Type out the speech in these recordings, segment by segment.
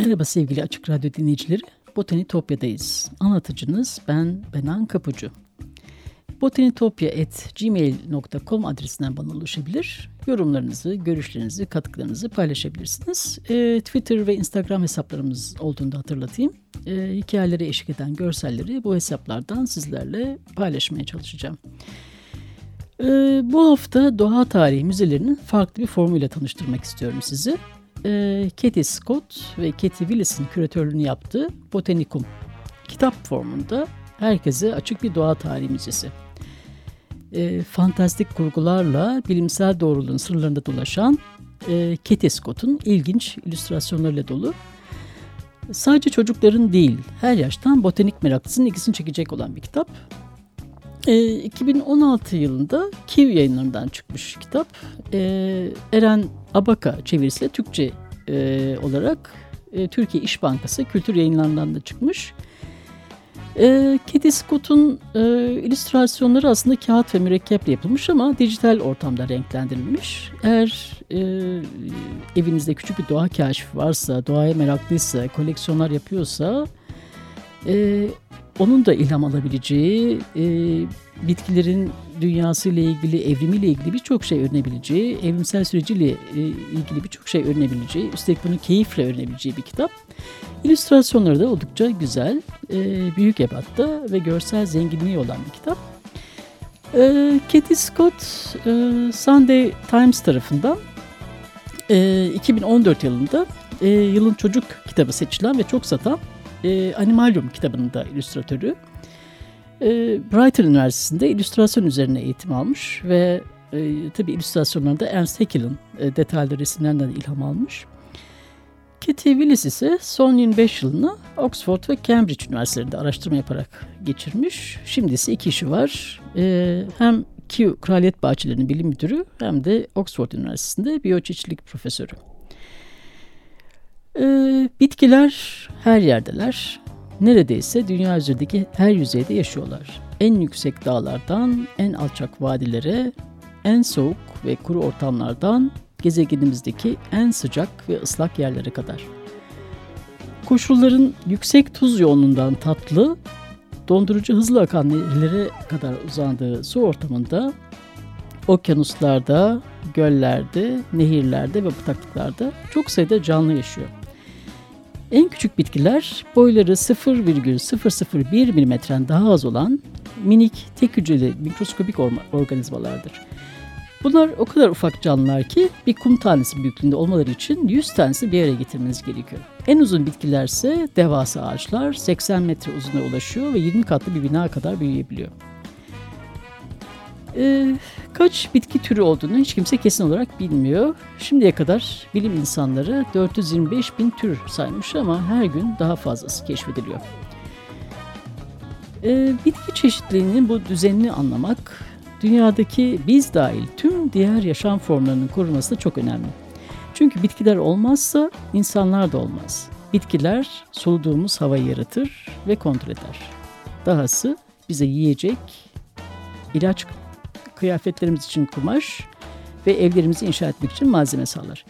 Merhaba sevgili Açık Radyo dinleyicileri. Botanitopya'dayız. Anlatıcınız ben Benan Kapucu. botanitopya.gmail.com adresinden bana ulaşabilir. Yorumlarınızı, görüşlerinizi, katkılarınızı paylaşabilirsiniz. E, Twitter ve Instagram hesaplarımız olduğunu da hatırlatayım. E, hikayelere eşlik eden görselleri bu hesaplardan sizlerle paylaşmaya çalışacağım. E, bu hafta doğa tarihi müzelerinin farklı bir formuyla tanıştırmak istiyorum sizi e, Katie Scott ve Katie Willis'in küratörlüğünü yaptığı Botanikum kitap formunda herkese açık bir doğa tarihi müzesi. E, fantastik kurgularla bilimsel doğruluğun sırlarında dolaşan e, Katie Scott'un ilginç illüstrasyonlarıyla dolu. Sadece çocukların değil, her yaştan botanik meraklısının ilgisini çekecek olan bir kitap. E, 2016 yılında Kiv yayınlarından çıkmış kitap. E, Eren Abaka çevirisiyle Türkçe e, olarak e, Türkiye İş Bankası kültür yayınlarından da çıkmış. E, Katie Scott'un e, illüstrasyonları aslında kağıt ve mürekkeple yapılmış ama dijital ortamda renklendirilmiş. Eğer e, evinizde küçük bir doğa kaşifi varsa, doğaya meraklıysa, koleksiyonlar yapıyorsa e, onun da ilham alabileceği, e, bitkilerin dünyasıyla ilgili, evrimiyle ilgili birçok şey öğrenebileceği, evrimsel süreciyle e, ilgili birçok şey öğrenebileceği, üstelik bunu keyifle öğrenebileceği bir kitap. İllüstrasyonları da oldukça güzel, e, büyük ebatta ve görsel zenginliği olan bir kitap. Katie Scott, e, Sunday Times tarafından e, 2014 yılında yılın çocuk kitabı seçilen ve çok satan Animalium kitabının da illüstratörü. E, Brighton Üniversitesi'nde illüstrasyon üzerine eğitim almış ve e, tabii illüstrasyonlarında Ernst Haeckel'in e, detaylı resimlerinden ilham almış. Katie Willis ise son 25 yılını Oxford ve Cambridge Üniversitelerinde araştırma yaparak geçirmiş. Şimdi ise iki işi var. E, hem Kew Kraliyet Bahçeleri'nin bilim müdürü hem de Oxford Üniversitesi'nde biyoçeşitlilik profesörü. Ee, bitkiler her yerdeler. Neredeyse dünya üzerindeki her yüzeyde yaşıyorlar. En yüksek dağlardan en alçak vadilere, en soğuk ve kuru ortamlardan gezegenimizdeki en sıcak ve ıslak yerlere kadar. Koşulların yüksek tuz yoğunluğundan tatlı, dondurucu hızlı akan nehirlere kadar uzandığı su ortamında, okyanuslarda, göllerde, nehirlerde ve bataklıklarda çok sayıda canlı yaşıyor. En küçük bitkiler boyları 0,001 milimetren daha az olan minik tek hücreli mikroskopik organizmalardır. Bunlar o kadar ufak canlılar ki bir kum tanesi büyüklüğünde olmaları için 100 tanesi bir araya getirmeniz gerekiyor. En uzun bitkiler ise devasa ağaçlar 80 metre uzuna ulaşıyor ve 20 katlı bir bina kadar büyüyebiliyor. Ee, kaç bitki türü olduğunu hiç kimse kesin olarak bilmiyor. Şimdiye kadar bilim insanları 425 bin tür saymış ama her gün daha fazlası keşfediliyor. Ee, bitki çeşitliliğinin bu düzenini anlamak, dünyadaki biz dahil tüm diğer yaşam formlarının korunması çok önemli. Çünkü bitkiler olmazsa insanlar da olmaz. Bitkiler soluduğumuz havayı yaratır ve kontrol eder. Dahası bize yiyecek, ilaç kıyafetlerimiz için kumaş ve evlerimizi inşa etmek için malzeme sağlar.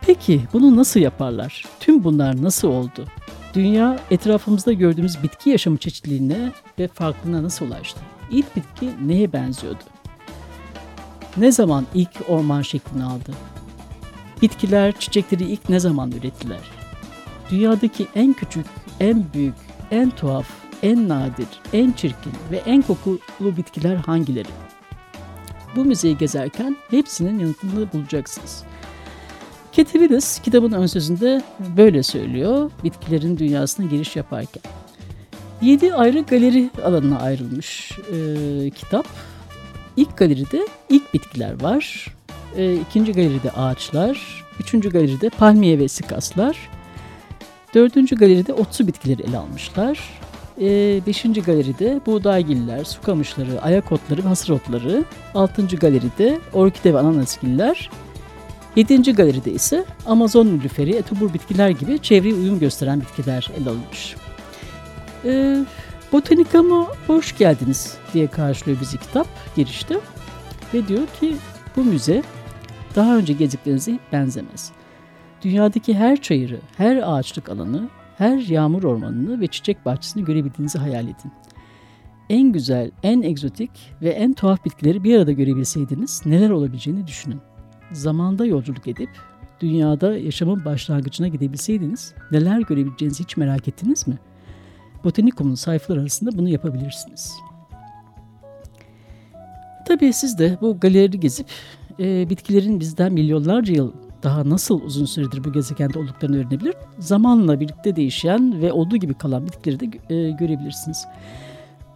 Peki bunu nasıl yaparlar? Tüm bunlar nasıl oldu? Dünya etrafımızda gördüğümüz bitki yaşamı çeşitliliğine ve farklılığına nasıl ulaştı? İlk bitki neye benziyordu? Ne zaman ilk orman şeklini aldı? Bitkiler çiçekleri ilk ne zaman ürettiler? Dünyadaki en küçük, en büyük, en tuhaf en nadir, en çirkin ve en kokulu bitkiler hangileri? bu müzeyi gezerken hepsinin yanıtını bulacaksınız. Willis kitabın ön sözünde böyle söylüyor bitkilerin dünyasına giriş yaparken. Yedi ayrı galeri alanına ayrılmış e, kitap. İlk galeride ilk bitkiler var. E, ikinci galeride ağaçlar. Üçüncü galeride palmiye ve sikaslar. Dördüncü galeride otsu bitkileri ele almışlar. E, beşinci galeride buğdaygiller, su kamışları, ayak otları ve hasır otları. Altıncı galeride orkide ve ananasgiller. Yedinci galeride ise Amazon nilüferi, etobur bitkiler gibi çevreye uyum gösteren bitkiler ele alınmış. E, Botanikama hoş geldiniz diye karşılıyor bizi kitap girişte. Ve diyor ki bu müze daha önce gezdiklerinize benzemez. Dünyadaki her çayırı, her ağaçlık alanı, her yağmur ormanını ve çiçek bahçesini görebildiğinizi hayal edin. En güzel, en egzotik ve en tuhaf bitkileri bir arada görebilseydiniz neler olabileceğini düşünün. Zamanda yolculuk edip dünyada yaşamın başlangıcına gidebilseydiniz neler görebileceğinizi hiç merak ettiniz mi? Botanikum'un sayfaları arasında bunu yapabilirsiniz. Tabii siz de bu galeri gezip e, bitkilerin bizden milyonlarca yıl daha nasıl uzun süredir bu gezegende olduklarını öğrenebilir. Zamanla birlikte değişen ve olduğu gibi kalan bitkileri de e, görebilirsiniz.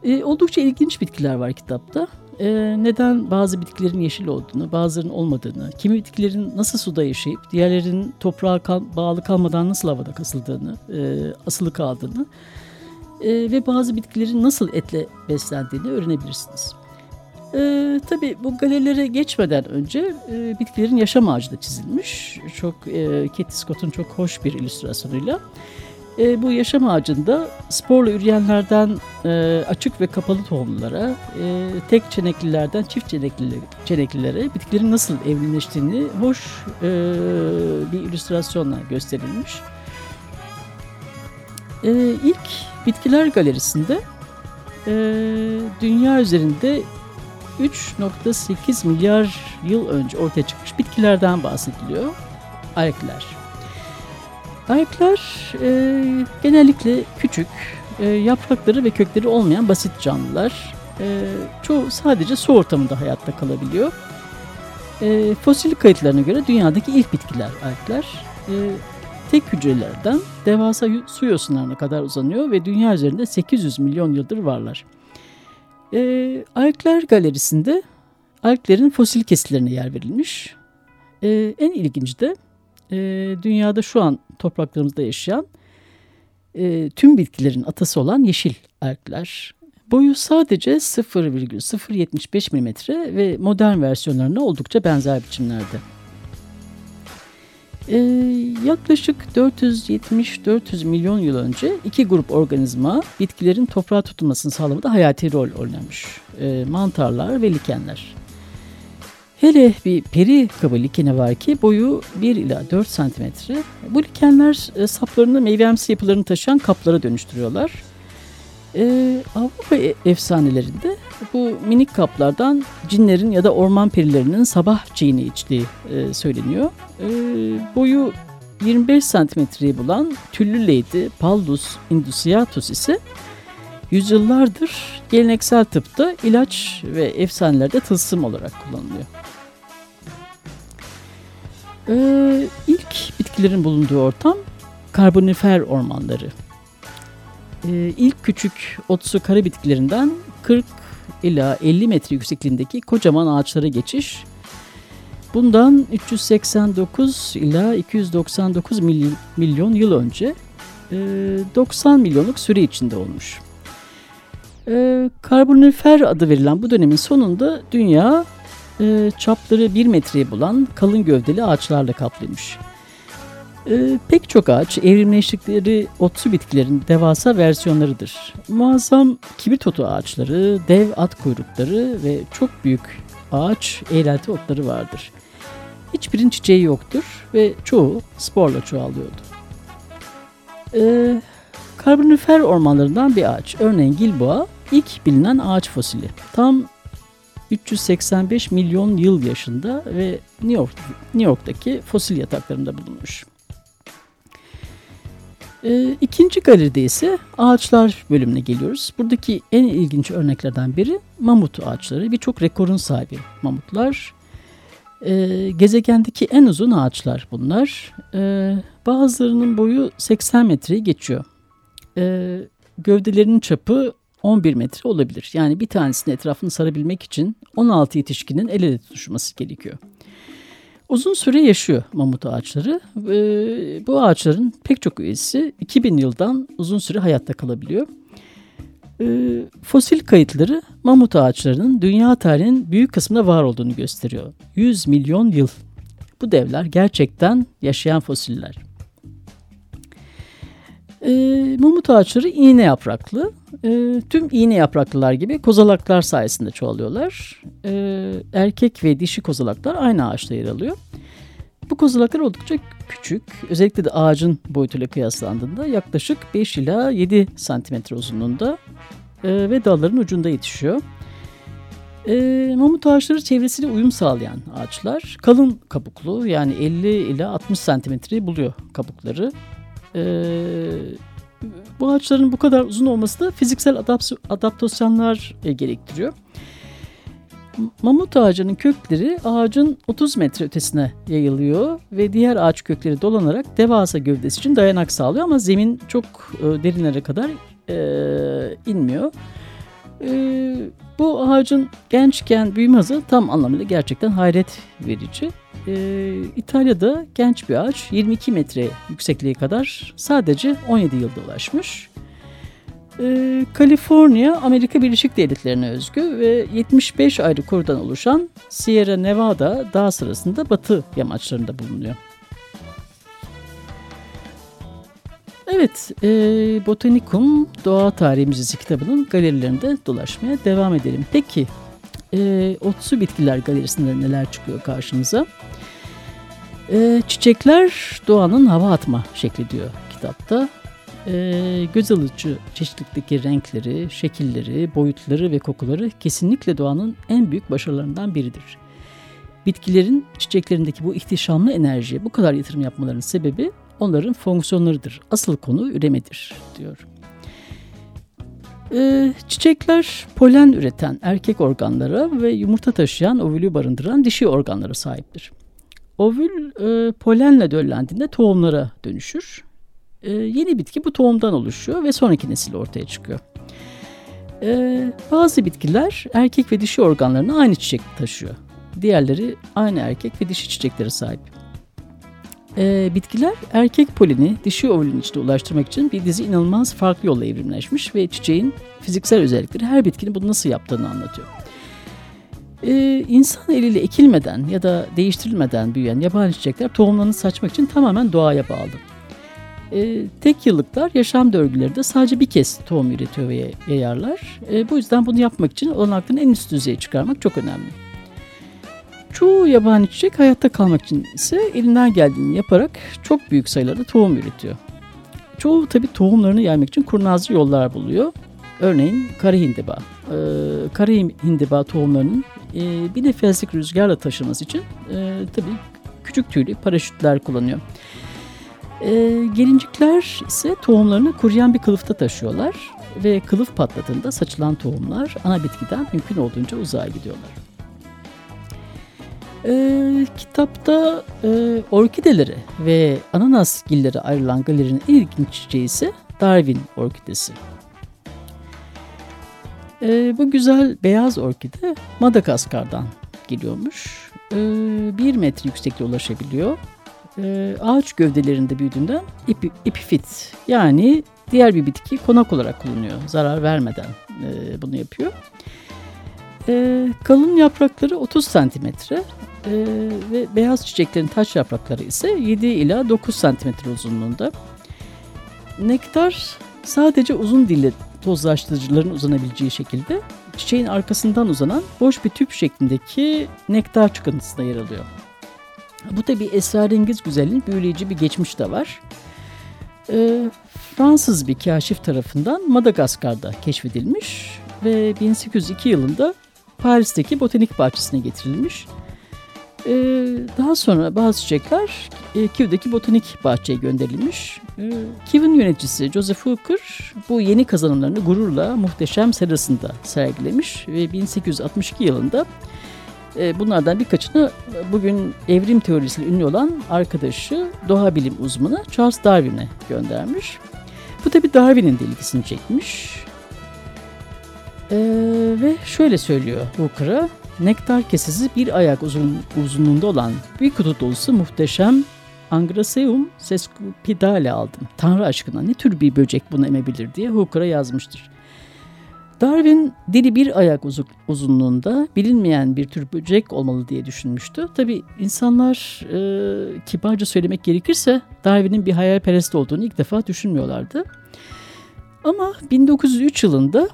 E, oldukça ilginç bitkiler var kitapta. E, neden bazı bitkilerin yeşil olduğunu, bazılarının olmadığını, kimi bitkilerin nasıl suda yaşayıp diğerlerinin toprağa kal bağlı kalmadan nasıl havada kasıldığını, e, asılı kaldığını e, ve bazı bitkilerin nasıl etle beslendiğini öğrenebilirsiniz. Ee, tabii bu galerilere geçmeden önce e, bitkilerin yaşam ağacı da çizilmiş. Çok e, Katie Scott'un çok hoş bir illüstrasyonuyla. E, bu yaşam ağacında sporla üreyenlerden e, açık ve kapalı tohumlara, e, tek çeneklilerden çift çenekli, çeneklilere bitkilerin nasıl evrimleştiğini hoş e, bir illüstrasyonla gösterilmiş. E, ilk Bitkiler Galerisi'nde e, dünya üzerinde 3.8 milyar yıl önce ortaya çıkmış bitkilerden bahsediliyor. Ayaklar. Ayaklar e, genellikle küçük, e, yaprakları ve kökleri olmayan basit canlılar. E, çoğu sadece su ortamında hayatta kalabiliyor. E, fosil kayıtlarına göre dünyadaki ilk bitkiler ayaklar. E, tek hücrelerden devasa su yosunlarına kadar uzanıyor ve dünya üzerinde 800 milyon yıldır varlar. E, ee, Alkler Galerisi'nde Alklerin fosil kesitlerine yer verilmiş. E, en ilginci de e, dünyada şu an topraklarımızda yaşayan e, tüm bitkilerin atası olan yeşil alkler. Boyu sadece 0,075 mm ve modern versiyonlarına oldukça benzer biçimlerde. Ee, yaklaşık 470-400 milyon yıl önce iki grup organizma bitkilerin toprağa tutunmasını sağlamada hayati rol oynamış. Ee, mantarlar ve likenler. Hele bir peri kabı likeni var ki boyu 1 ila 4 santimetre. Bu likenler e, saplarını meyvemsi yapılarını taşıyan kaplara dönüştürüyorlar. Ee, Avrupa e, efsanelerinde bu minik kaplardan cinlerin ya da orman perilerinin sabah çiğini içtiği e, söyleniyor. E, boyu 25 santimetreyi bulan tüllü lady Paldus indusiatus ise yüzyıllardır geleneksel tıpta ilaç ve efsanelerde tılsım olarak kullanılıyor. Ee, ilk bitkilerin bulunduğu ortam karbonifer ormanları. Ee, ilk küçük otsu kara bitkilerinden 40 ila 50 metre yüksekliğindeki kocaman ağaçlara geçiş bundan 389 ila 299 milyon yıl önce 90 e, milyonluk süre içinde olmuş. E, karbonifer adı verilen bu dönemin sonunda dünya e, çapları 1 metreyi bulan kalın gövdeli ağaçlarla kaplıymış. E, pek çok ağaç evrimleştikleri otsu bitkilerin devasa versiyonlarıdır. Muazzam kibrit otu ağaçları, dev at kuyrukları ve çok büyük ağaç eğrelti otları vardır. Hiçbirinin çiçeği yoktur ve çoğu sporla çoğalıyordu. Ee, karbonifer ormanlarından bir ağaç, örneğin Gilboa ilk bilinen ağaç fosili. Tam 385 milyon yıl yaşında ve New, York, New York'taki fosil yataklarında bulunmuş. E, ikinci galeride ise ağaçlar bölümüne geliyoruz. Buradaki en ilginç örneklerden biri mamut ağaçları. Birçok rekorun sahibi mamutlar. E, gezegendeki en uzun ağaçlar bunlar. E, bazılarının boyu 80 metreyi geçiyor. E, gövdelerinin çapı 11 metre olabilir. Yani bir tanesinin etrafını sarabilmek için 16 yetişkinin el ele tutuşması gerekiyor. Uzun süre yaşıyor mamut ağaçları. Ee, bu ağaçların pek çok üyesi 2000 yıldan uzun süre hayatta kalabiliyor. Ee, fosil kayıtları mamut ağaçlarının dünya tarihinin büyük kısmında var olduğunu gösteriyor. 100 milyon yıl. Bu devler gerçekten yaşayan fosiller. E, mamut ağaçları iğne yapraklı. E, tüm iğne yapraklılar gibi kozalaklar sayesinde çoğalıyorlar. E, erkek ve dişi kozalaklar aynı ağaçta yer alıyor. Bu kozalaklar oldukça küçük. Özellikle de ağacın boyutuyla kıyaslandığında yaklaşık 5 ila 7 santimetre uzunluğunda e, ve dalların ucunda yetişiyor. E, mamut ağaçları çevresiyle uyum sağlayan ağaçlar. Kalın kabuklu yani 50 ila 60 santimetreyi buluyor kabukları. Ee, bu ağaçların bu kadar uzun olması da fiziksel adaptasyonlar e, gerektiriyor. Mamut ağacının kökleri ağacın 30 metre ötesine yayılıyor ve diğer ağaç kökleri dolanarak devasa gövdesi için dayanak sağlıyor ama zemin çok e, derinlere kadar e, inmiyor. Bu ağacın gençken büyüme hızı tam anlamıyla gerçekten hayret verici e, İtalya'da genç bir ağaç 22 metre yüksekliğe kadar sadece 17 yılda ulaşmış. E, Kaliforniya Amerika Birleşik Devletleri'ne özgü ve 75 ayrı korudan oluşan Sierra Nevada dağ sırasında batı yamaçlarında bulunuyor. Evet, e, Botanikum Doğa Tarihi kitabının galerilerinde dolaşmaya devam edelim. Peki, e, Otsu Bitkiler Galerisi'nde neler çıkıyor karşımıza? E, çiçekler doğanın hava atma şekli diyor kitapta. E, göz alıcı çeşitlikteki renkleri, şekilleri, boyutları ve kokuları kesinlikle doğanın en büyük başarılarından biridir. Bitkilerin çiçeklerindeki bu ihtişamlı enerjiye bu kadar yatırım yapmalarının sebebi onların fonksiyonlarıdır. Asıl konu üremedir diyor. Ee, çiçekler polen üreten erkek organlara ve yumurta taşıyan ovülü barındıran dişi organlara sahiptir. Ovül e, polenle döllendiğinde tohumlara dönüşür. E, yeni bitki bu tohumdan oluşuyor ve sonraki nesil ortaya çıkıyor. E, bazı bitkiler erkek ve dişi organlarını aynı çiçek taşıyor. Diğerleri aynı erkek ve dişi çiçeklere sahip. E, bitkiler erkek poleni dişi ovülün içine ulaştırmak için bir dizi inanılmaz farklı yolla evrimleşmiş ve çiçeğin fiziksel özellikleri her bitkinin bunu nasıl yaptığını anlatıyor. Ee, insan eliyle ekilmeden ya da değiştirilmeden büyüyen yabani çiçekler tohumlarını saçmak için tamamen doğaya bağlı. Ee, tek yıllıklar yaşam döngüleri de sadece bir kez tohum üretiyor ve yayarlar. Ee, bu yüzden bunu yapmak için olanaklarını en üst düzeye çıkarmak çok önemli. Çoğu yabani çiçek hayatta kalmak için ise elinden geldiğini yaparak çok büyük sayılarda tohum üretiyor. Çoğu tabi tohumlarını yaymak için kurnazlı yollar buluyor. Örneğin kara hindiba. Ee, kara hindiba tohumlarının e, bir nefeslik rüzgarla taşıması için e, tabii küçük tüylü paraşütler kullanıyor. E, gelincikler ise tohumlarını kuruyan bir kılıfta taşıyorlar ve kılıf patladığında saçılan tohumlar ana bitkiden mümkün olduğunca uzağa gidiyorlar. E, kitapta e, orkideleri ve ananas gilleri ayrılan galerinin en ilginç çiçeği ise Darwin orkidesi. E, bu güzel beyaz orkide Madagaskar'dan geliyormuş. E, bir metre yüksekliğe ulaşabiliyor. E, ağaç gövdelerinde büyüdüğünden epi, epifit yani diğer bir bitki konak olarak kullanıyor. Zarar vermeden e, bunu yapıyor. E, kalın yaprakları 30 santimetre e, ve beyaz çiçeklerin taç yaprakları ise 7 ila 9 santimetre uzunluğunda. Nektar sadece uzun dille tozlaştırıcıların uzanabileceği şekilde çiçeğin arkasından uzanan boş bir tüp şeklindeki nektar çıkıntısında yer alıyor. Bu tabi esrarengiz güzelliğin büyüleyici bir geçmiş de var. E, Fransız bir kaşif tarafından Madagaskar'da keşfedilmiş ve 1802 yılında Paris'teki botanik bahçesine getirilmiş. Ee, daha sonra bazı çiçekler e, Kiev'deki botanik bahçeye gönderilmiş. Ee, Kiev'in yöneticisi Joseph Hooker bu yeni kazanımlarını gururla muhteşem serasında sergilemiş ve 1862 yılında e, bunlardan birkaçını bugün evrim teorisiyle ünlü olan arkadaşı doğa bilim uzmanı Charles Darwin'e göndermiş. Bu tabi Darwin'in de ilgisini çekmiş. Ee, ve şöyle söylüyor Hooker'a, nektar kesesi bir ayak uzun, uzunluğunda olan bir kutu dolusu muhteşem Angraseum sescupidale aldım. Tanrı aşkına ne tür bir böcek bunu emebilir diye Hooker'a yazmıştır. Darwin dili bir ayak uzunluğunda bilinmeyen bir tür böcek olmalı diye düşünmüştü. Tabi insanlar e, kibarca söylemek gerekirse Darwin'in bir hayalperest olduğunu ilk defa düşünmüyorlardı. Ama 1903 yılında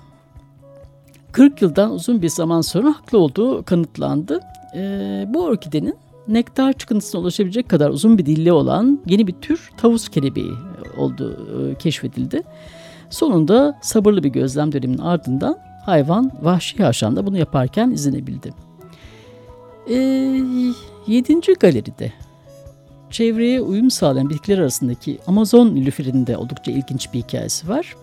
40 yıldan uzun bir zaman sonra haklı olduğu kanıtlandı. E, bu orkidenin nektar çıkıntısına ulaşabilecek kadar uzun bir dilli olan yeni bir tür tavus kelebeği olduğu e, keşfedildi. Sonunda sabırlı bir gözlem döneminin ardından hayvan vahşi yaşamda bunu yaparken izlenebildi. E, yedinci galeride çevreye uyum sağlayan bitkiler arasındaki Amazon nilüferinin de oldukça ilginç bir hikayesi var.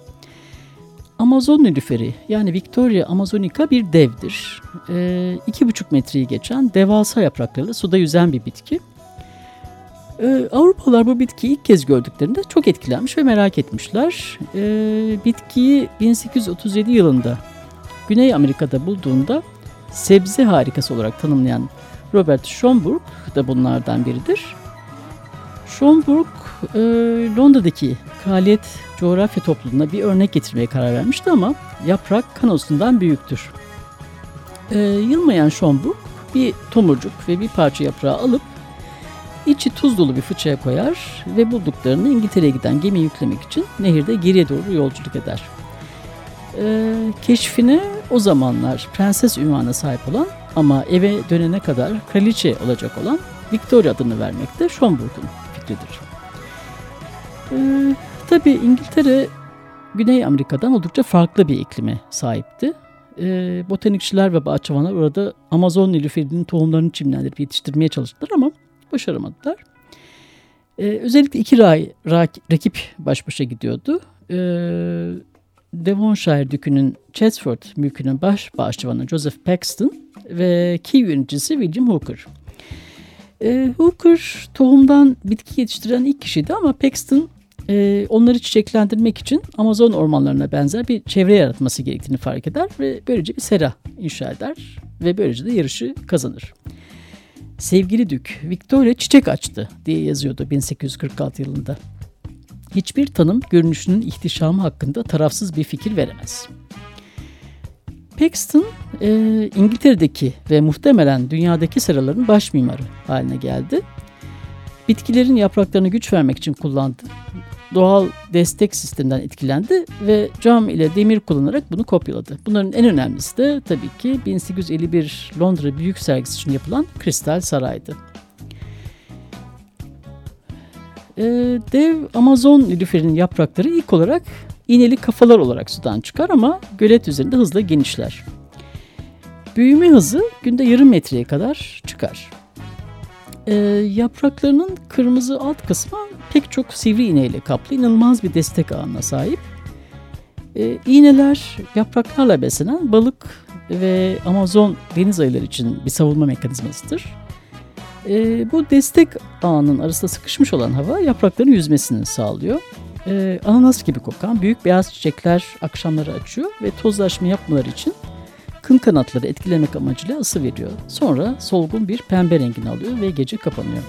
Amazon nilüferi yani Victoria amazonica bir devdir. E, iki buçuk metreyi geçen devasa yapraklarıyla suda yüzen bir bitki. Ee, Avrupalılar bu bitkiyi ilk kez gördüklerinde çok etkilenmiş ve merak etmişler. Ee, bitkiyi 1837 yılında Güney Amerika'da bulduğunda sebze harikası olarak tanımlayan Robert Schomburg da bunlardan biridir. Schomburg e, Londra'daki Kraliyet Coğrafya Topluluğu'na bir örnek getirmeye karar vermişti ama yaprak kanosundan büyüktür. E, yılmayan Schomburg bir tomurcuk ve bir parça yaprağı alıp İçi tuz dolu bir fıçıya koyar ve bulduklarını İngiltere'ye giden gemi yüklemek için nehirde geriye doğru yolculuk eder. Ee, keşfine o zamanlar prenses ünvanına sahip olan ama eve dönene kadar kraliçe olacak olan Victoria adını vermek de Schomburg'un fikridir. Ee, Tabi İngiltere Güney Amerika'dan oldukça farklı bir iklime sahipti. Ee, botanikçiler ve bahçıvanlar orada Amazon nilüferinin tohumlarını çimlendirip yetiştirmeye çalıştılar ama başaramadılar. Ee, özellikle iki ray, rak, rakip baş başa gidiyordu. Ee, Devonshire Dükü'nün Chatsford mülkünün baş bahçıvanı Joseph Paxton ve Key yöneticisi William Hooker. Ee, Hooker tohumdan bitki yetiştiren ilk kişiydi ama Paxton e, onları çiçeklendirmek için Amazon ormanlarına benzer bir çevre yaratması gerektiğini fark eder ve böylece bir sera inşa eder ve böylece de yarışı kazanır. Sevgili Dük, Victoria çiçek açtı diye yazıyordu 1846 yılında. Hiçbir tanım görünüşünün ihtişamı hakkında tarafsız bir fikir veremez. Paxton, e, İngiltere'deki ve muhtemelen dünyadaki seraların baş mimarı haline geldi. Bitkilerin yapraklarına güç vermek için kullandı doğal destek sisteminden etkilendi ve cam ile demir kullanarak bunu kopyaladı. Bunların en önemlisi de tabii ki 1851 Londra Büyük Sergisi için yapılan Kristal Saray'dı. Ee, dev Amazon nilüferinin yaprakları ilk olarak iğneli kafalar olarak sudan çıkar ama gölet üzerinde hızla genişler. Büyüme hızı günde yarım metreye kadar çıkar. Ee, yapraklarının kırmızı alt kısmı pek çok sivri iğneyle kaplı inanılmaz bir destek ağına sahip. E, iğneler yapraklarla beslenen balık ve Amazon deniz ayıları için bir savunma mekanizmasıdır. E, bu destek ağının arasında sıkışmış olan hava yaprakların yüzmesini sağlıyor. E, ananas gibi kokan büyük beyaz çiçekler akşamları açıyor ve tozlaşma yapmaları için kın kanatları etkilemek amacıyla ısı veriyor. Sonra solgun bir pembe rengini alıyor ve gece kapanıyor.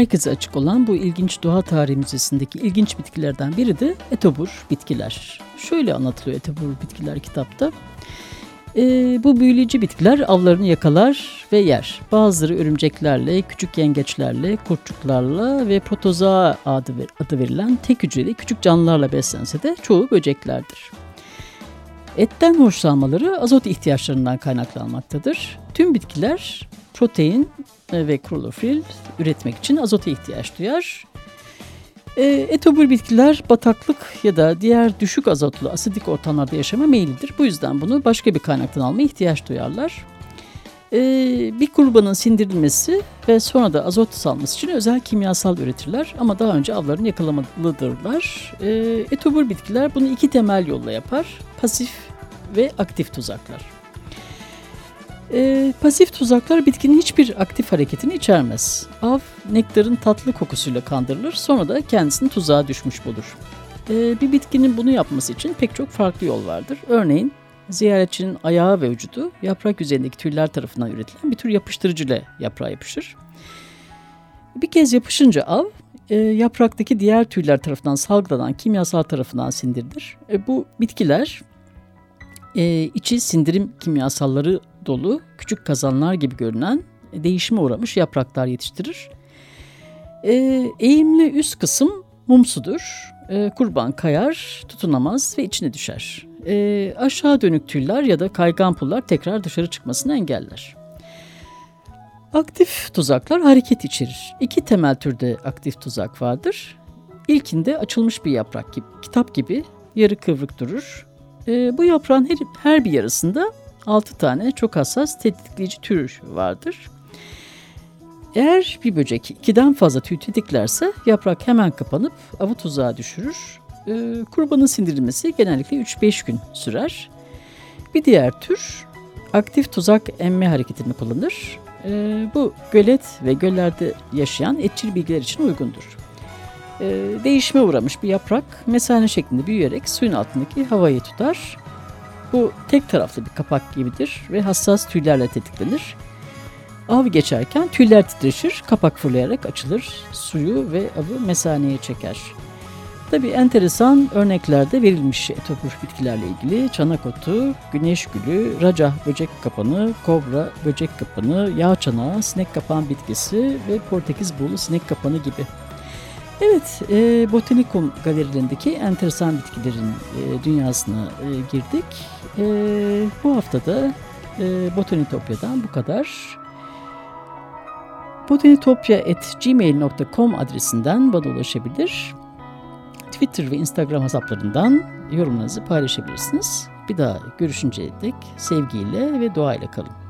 Herkese açık olan bu ilginç doğa tarihi müzesindeki ilginç bitkilerden biri de etobur bitkiler. Şöyle anlatılıyor etobur bitkiler kitapta. E, bu büyüleyici bitkiler avlarını yakalar ve yer. Bazıları örümceklerle, küçük yengeçlerle, kurtçuklarla ve protozoa adı, adı verilen tek hücreli küçük canlılarla beslense de çoğu böceklerdir. Etten hoşlanmaları azot ihtiyaçlarından kaynaklanmaktadır. Tüm bitkiler protein ve klorofil üretmek için azota ihtiyaç duyar. E, etobur bitkiler bataklık ya da diğer düşük azotlu asidik ortamlarda yaşama meyillidir. Bu yüzden bunu başka bir kaynaktan almaya ihtiyaç duyarlar. E, bir kurbanın sindirilmesi ve sonra da azot salması için özel kimyasal üretirler ama daha önce avlarını yakalamalıdırlar. E, etobur bitkiler bunu iki temel yolla yapar. Pasif ve aktif tuzaklar. E, pasif tuzaklar bitkinin hiçbir aktif hareketini içermez. Av nektarın tatlı kokusuyla kandırılır sonra da kendisini tuzağa düşmüş bulur. E, bir bitkinin bunu yapması için pek çok farklı yol vardır. Örneğin ziyaretçinin ayağı ve vücudu yaprak üzerindeki tüyler tarafından üretilen bir tür yapıştırıcı ile yaprağa yapışır. Bir kez yapışınca av e, yapraktaki diğer tüyler tarafından salgılanan kimyasal tarafından sindirilir. E, bu bitkiler e, içi sindirim kimyasalları dolu küçük kazanlar gibi görünen e, değişime uğramış yapraklar yetiştirir. E, eğimli üst kısım mumsudur. E, kurban kayar, tutunamaz ve içine düşer. E, aşağı dönük tüyler ya da kaygan pullar tekrar dışarı çıkmasını engeller. Aktif tuzaklar hareket içerir. İki temel türde aktif tuzak vardır. İlkinde açılmış bir yaprak gibi, kitap gibi yarı kıvrık durur. E, bu yaprağın her, her bir yarısında 6 tane çok hassas tetikleyici tür vardır. Eğer bir böcek ikiden fazla tüy tetiklerse yaprak hemen kapanıp avı tuzağa düşürür. E, kurbanın sindirilmesi genellikle 3-5 gün sürer. Bir diğer tür aktif tuzak emme hareketini kullanır. E, bu gölet ve göllerde yaşayan etçil bilgiler için uygundur. E, değişime uğramış bir yaprak mesane şeklinde büyüyerek suyun altındaki havayı tutar bu tek taraflı bir kapak gibidir ve hassas tüylerle tetiklenir. Av geçerken tüyler titreşir, kapak fırlayarak açılır, suyu ve avı mesaneye çeker. Tabi enteresan örneklerde verilmiş etobur bitkilerle ilgili çanak otu, güneş gülü, raca böcek kapanı, kobra böcek kapanı, yağ çanağı, sinek kapan bitkisi ve Portekiz buğulu sinek kapanı gibi. Evet, e, Botanikum galerilerindeki enteresan bitkilerin e, dünyasına e, girdik. E, bu haftada e, Botanitopya'dan bu kadar. botanitopya.gmail.com adresinden bana ulaşabilir. Twitter ve Instagram hesaplarından yorumlarınızı paylaşabilirsiniz. Bir daha görüşünceye dek sevgiyle ve doğayla kalın.